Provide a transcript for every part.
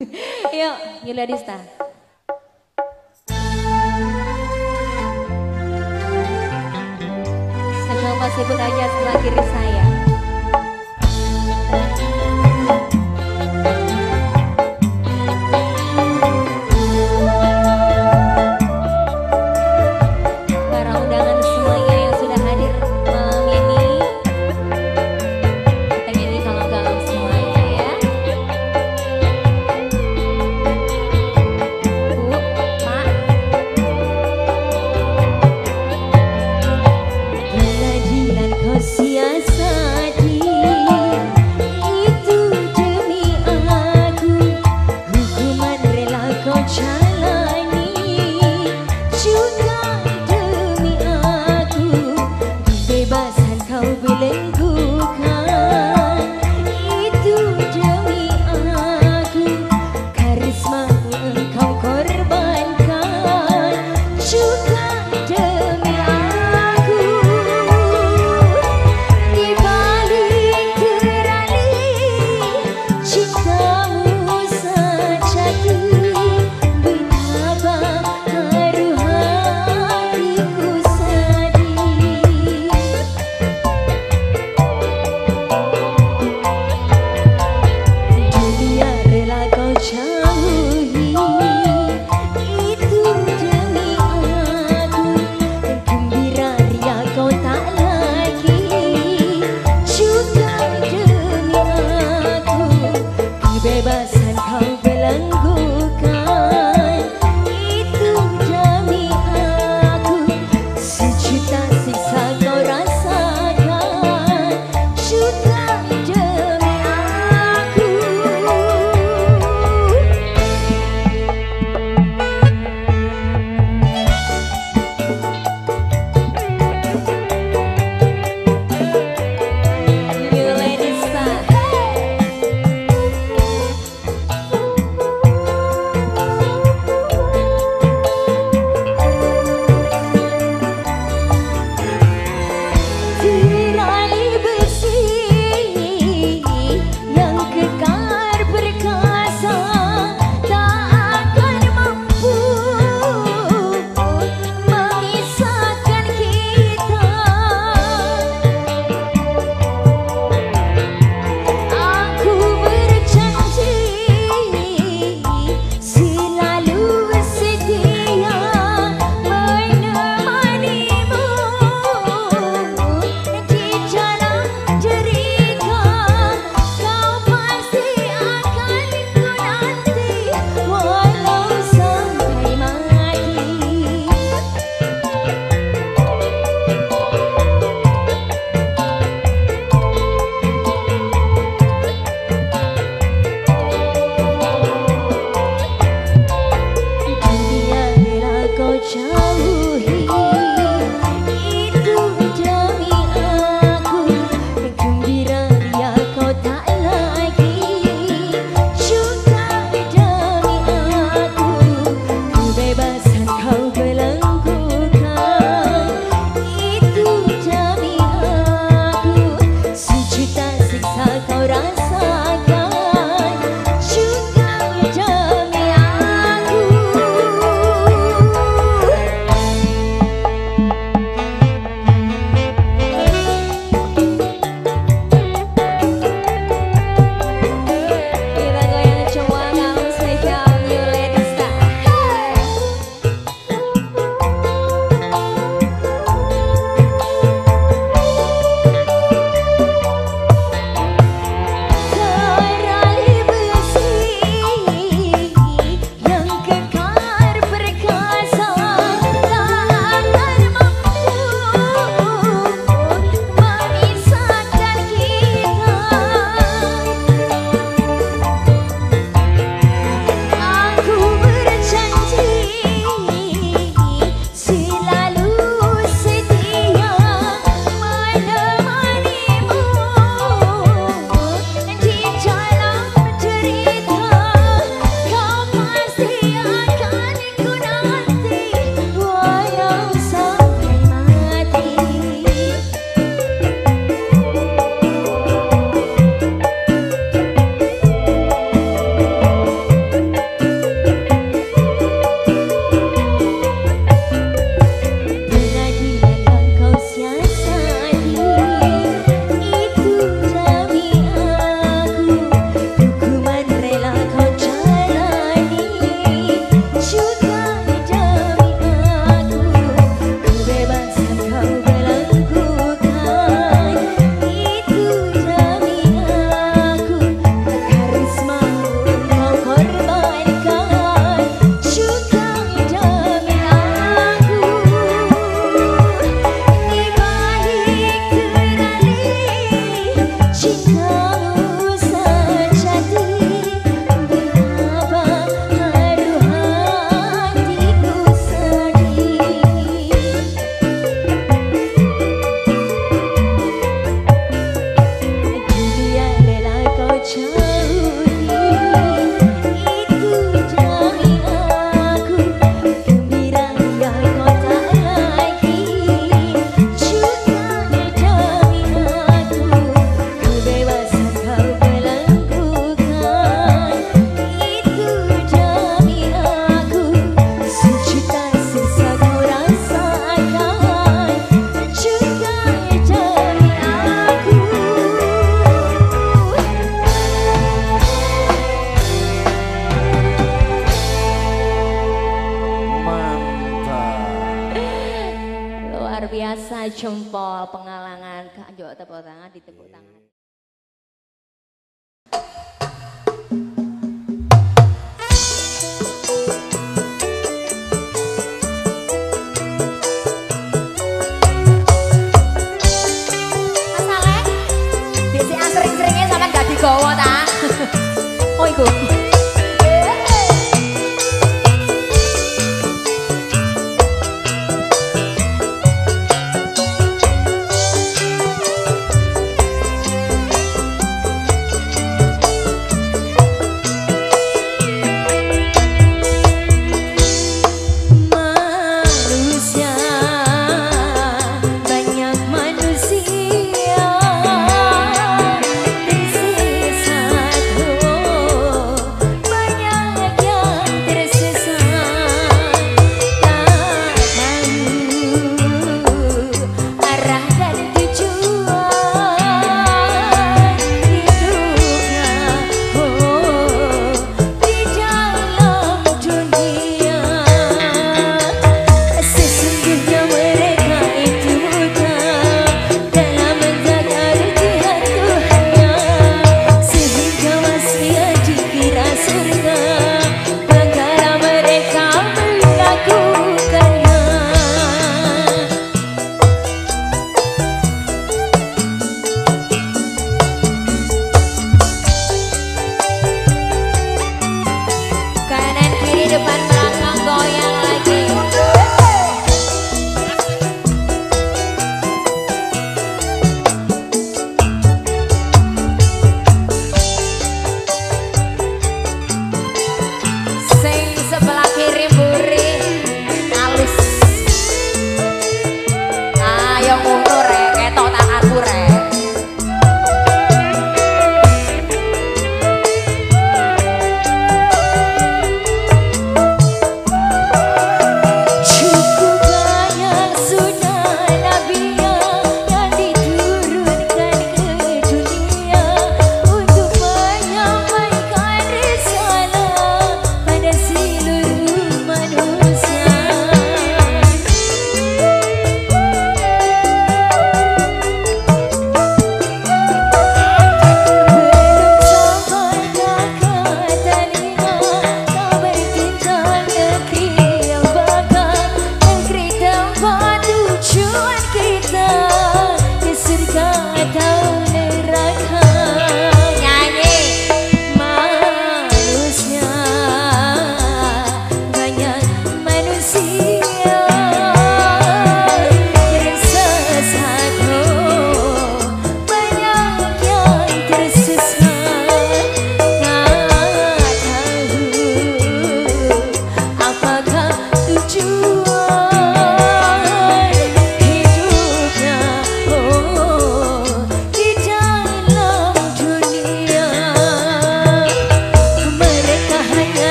Yuk, Yulia Dista. Sedang masih aja sebelah kiri saya.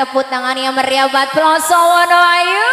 tepuk tangan yang meriah buat Plosowono Ayu.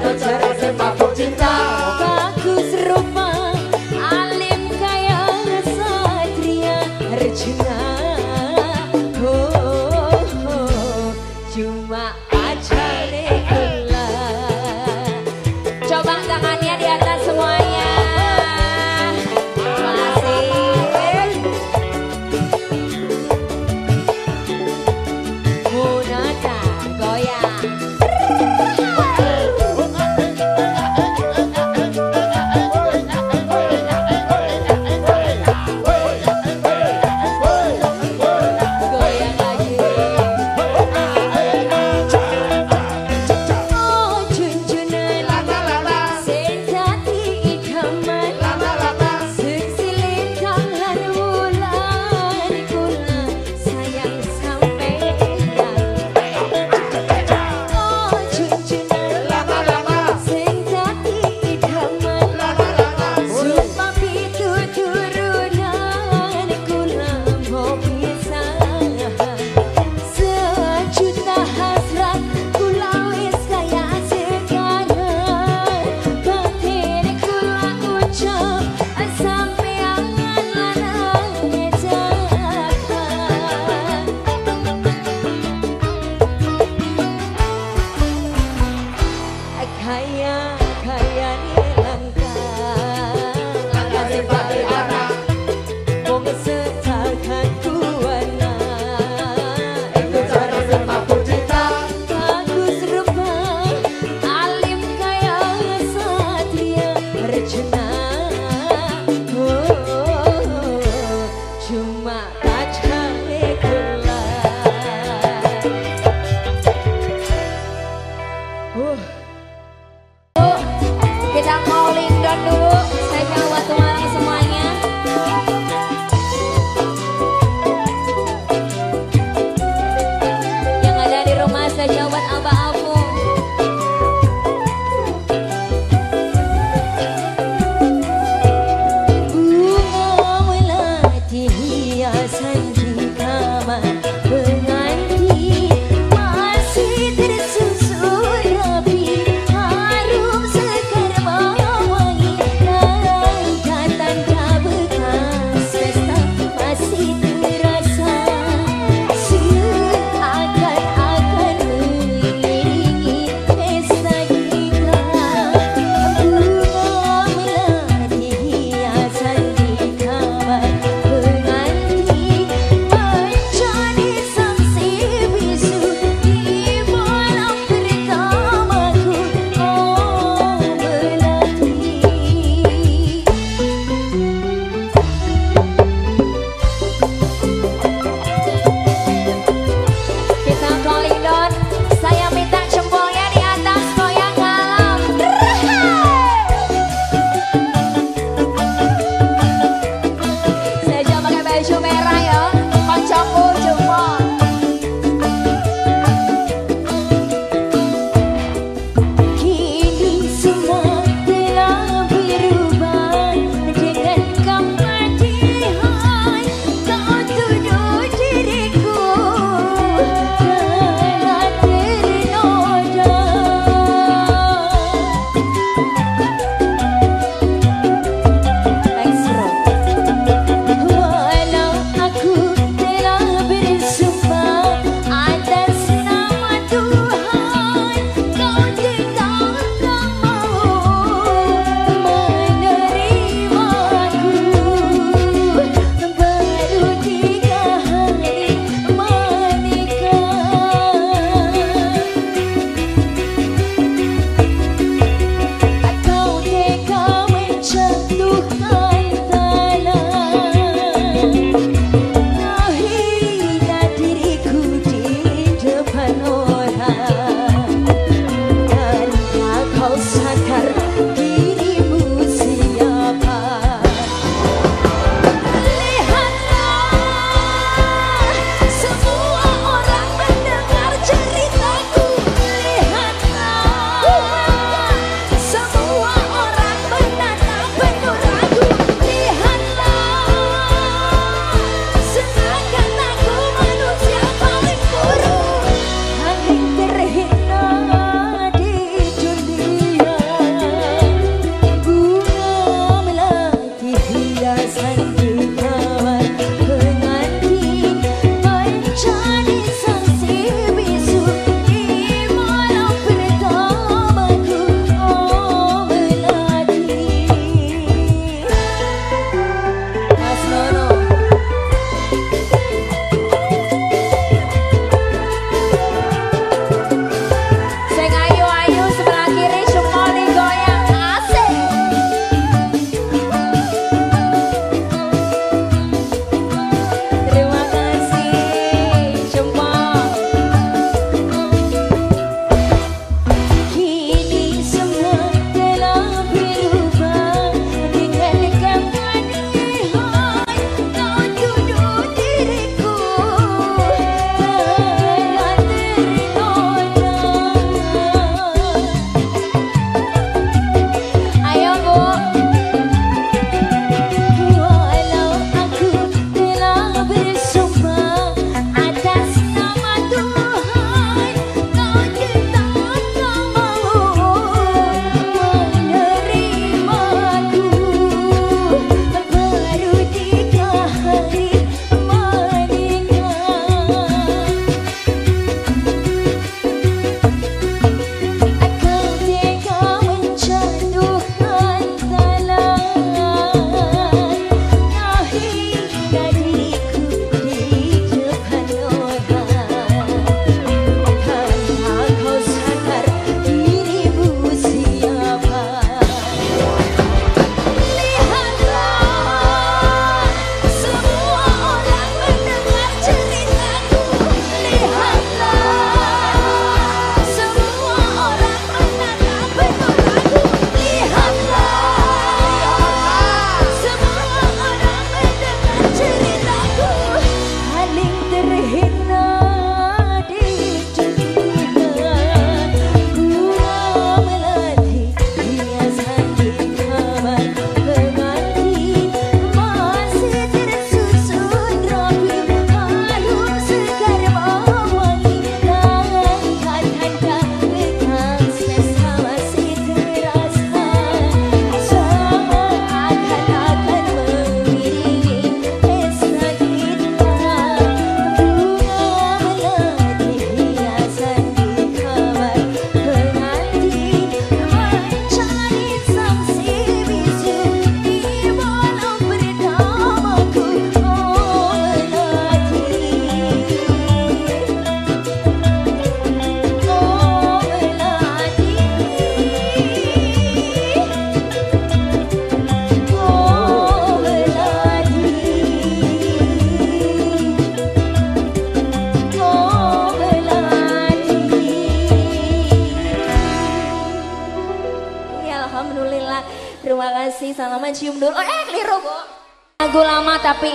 Ay, no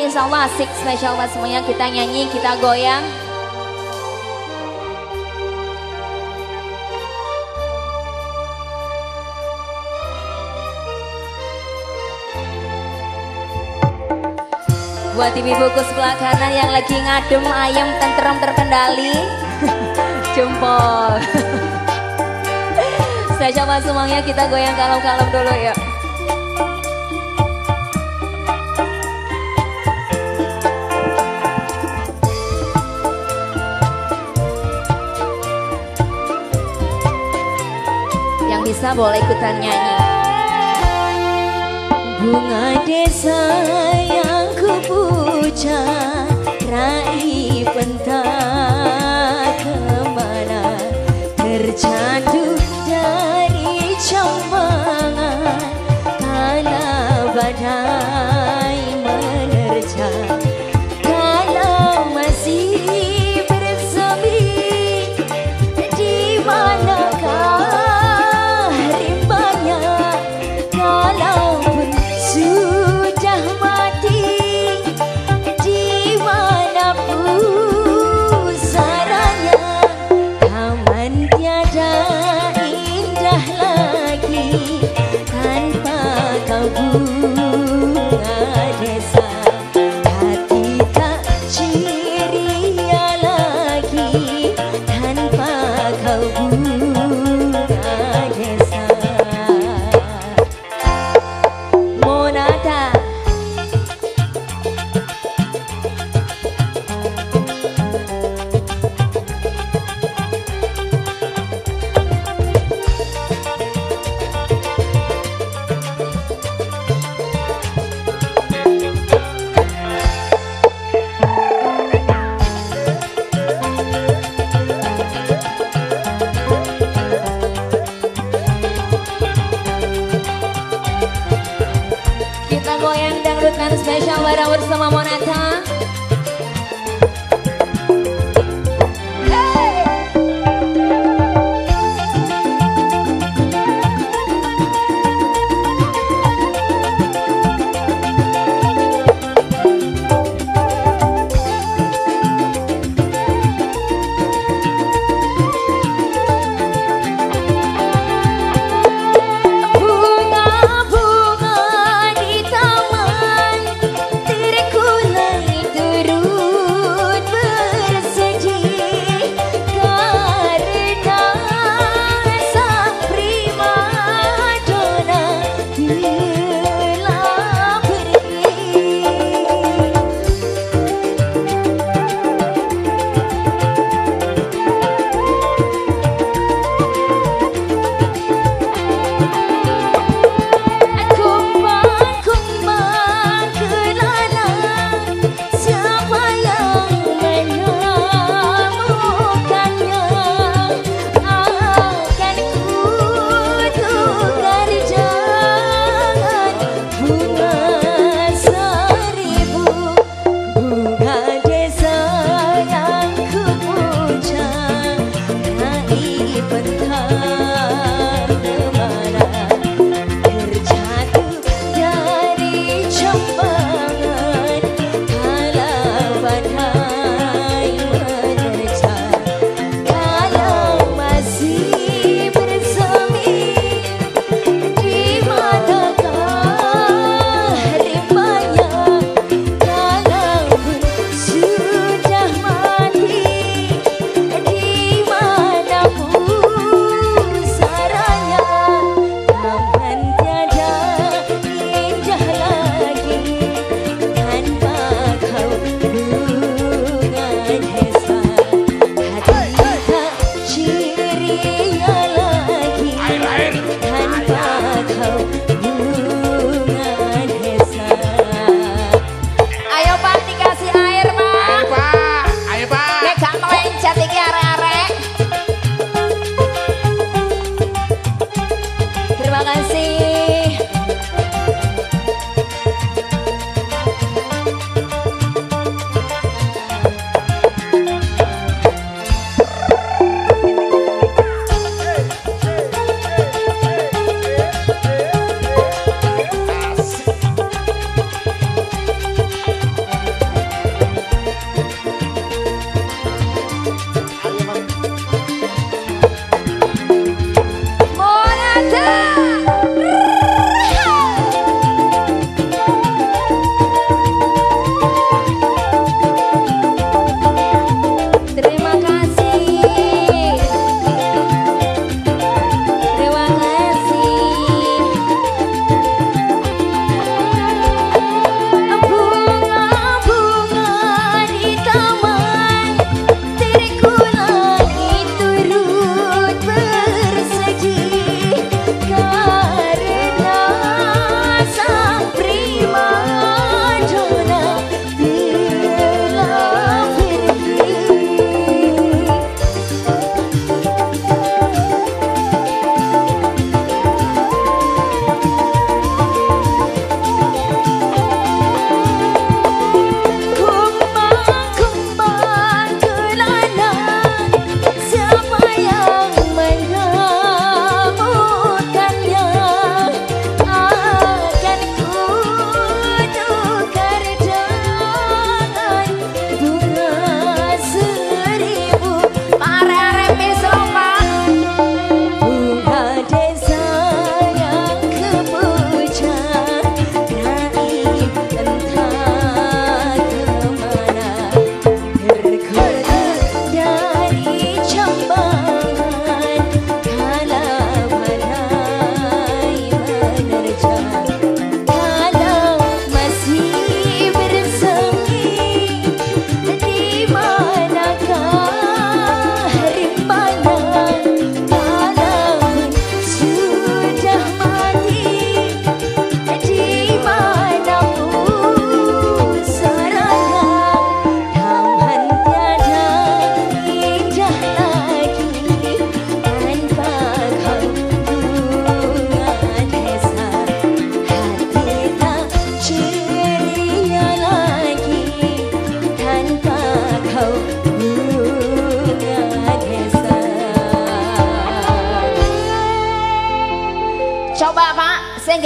insya Allah asik spesial buat semuanya. Kita nyanyi, kita goyang. Buat ibu-ibuku sebelah kanan yang lagi ngadem ayam tentrem terkendali. Jempol. Saya coba semuanya kita goyang kalem-kalem dulu ya. Bisa boleh ikutan nyanyi. Bunga desa yang kupuja Rai pentas ke mana Terjatuh dari cambangan Kala badai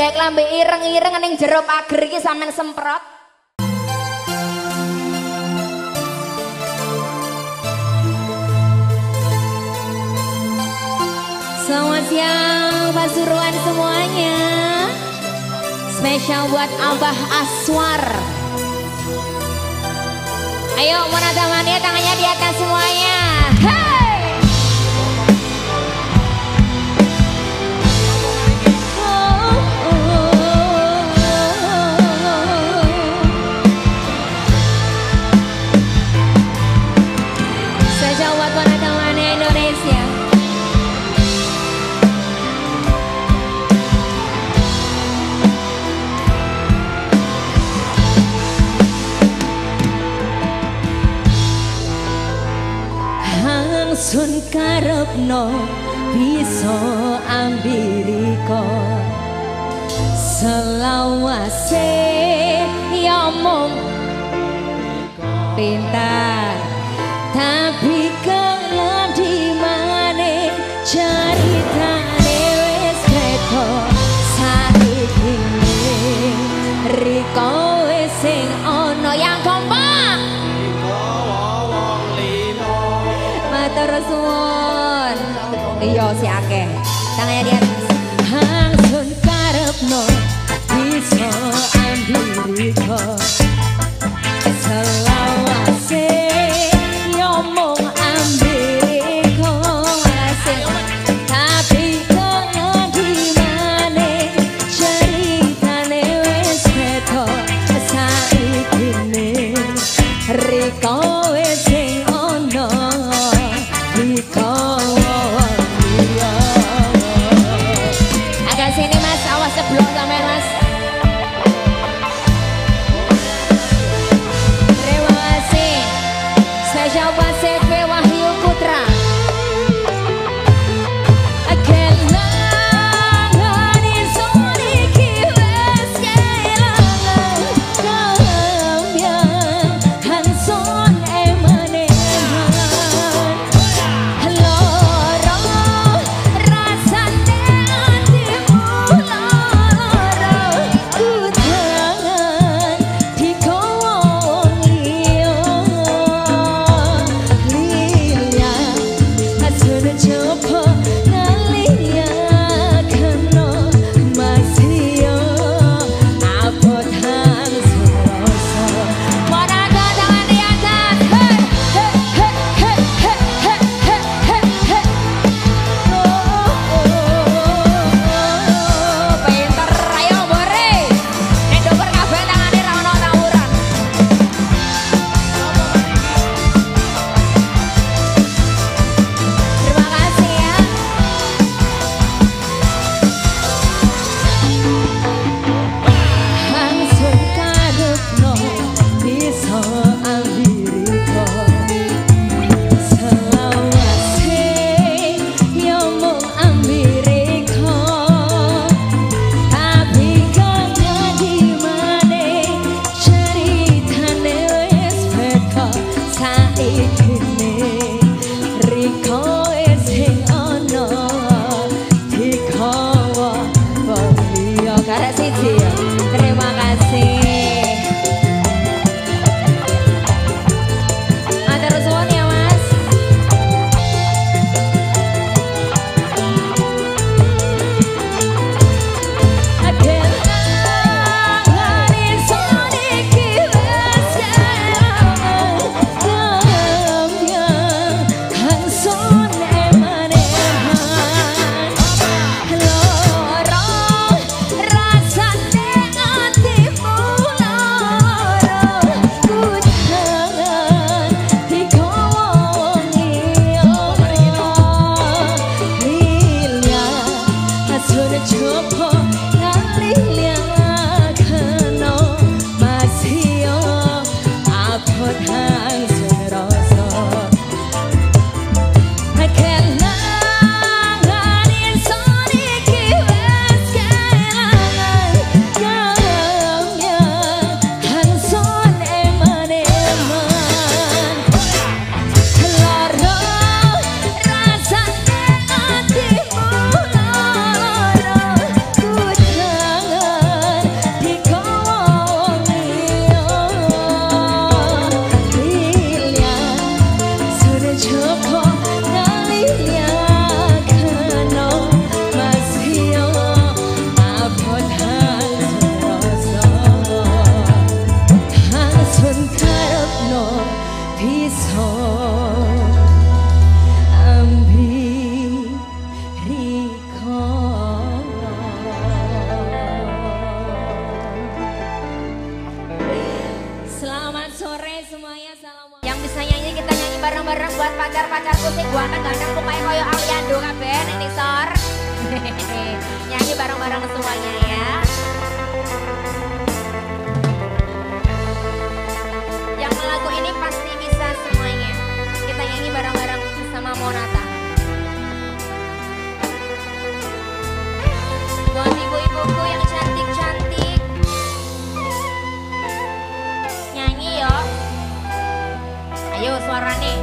golek lambe ireng-ireng ning jero pager iki sampean semprot. Selamat siang Pasuruan semuanya Spesial buat Abah Aswar Ayo mana tangannya? tangannya di atas semuanya sun karepno bisa ambilika selawase ya mung pintar. Tapi ke pacar-pacarku gua kan ganteng pokoknya koyo Aliando kabeh ini sor Nyanyi bareng-bareng semuanya ya. Yang lagu ini pasti bisa semuanya. Kita nyanyi bareng-bareng sama Monata. Buat ibu-ibuku yang cantik-cantik. Nyanyi yo. Ayo suaranya.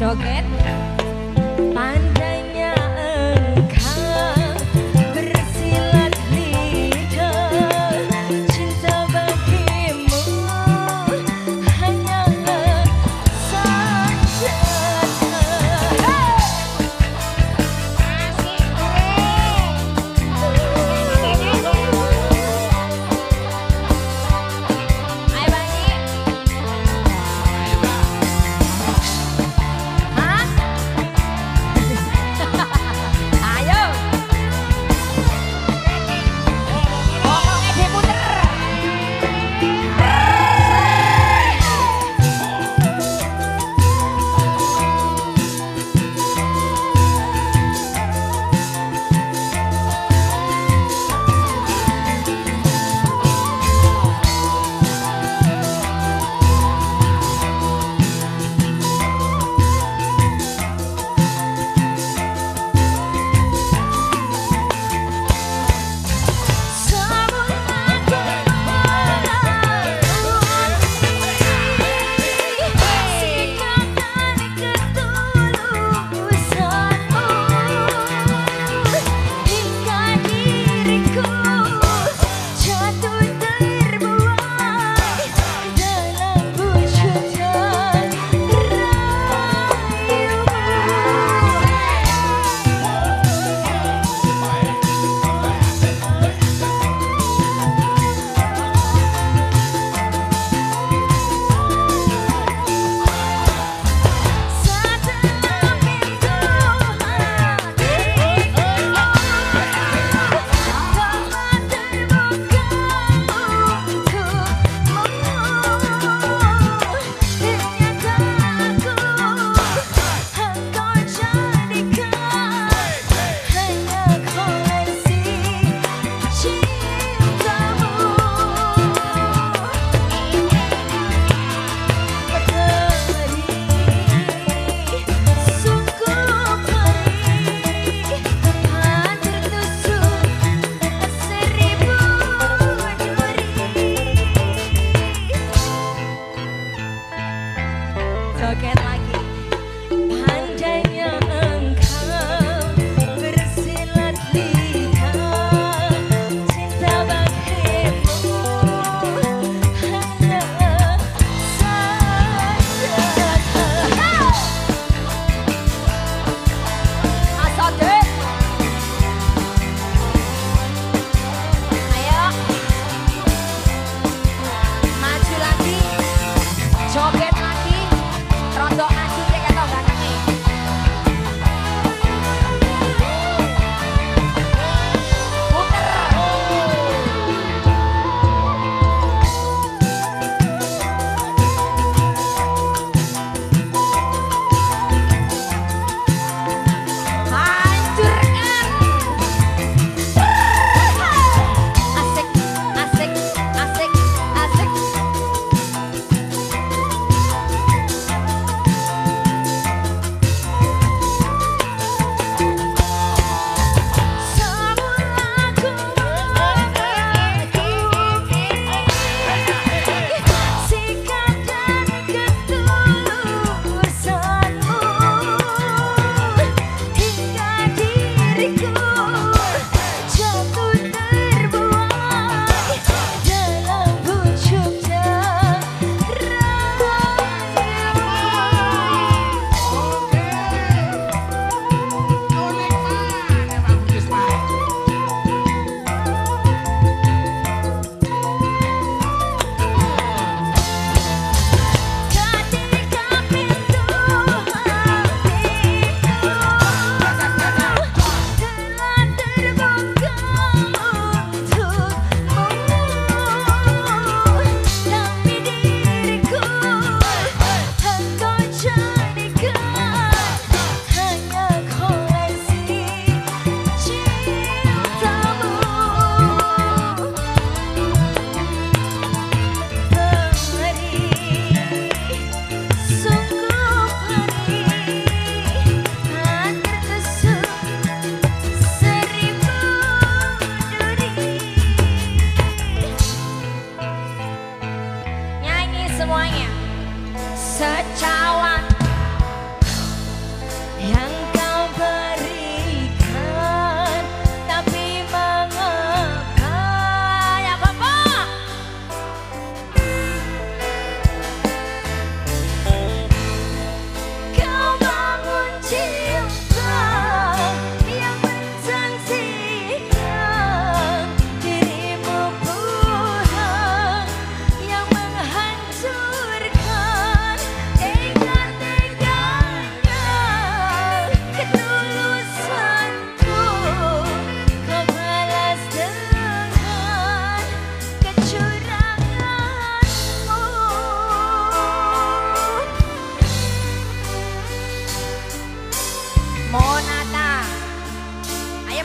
joget pan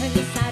regresar.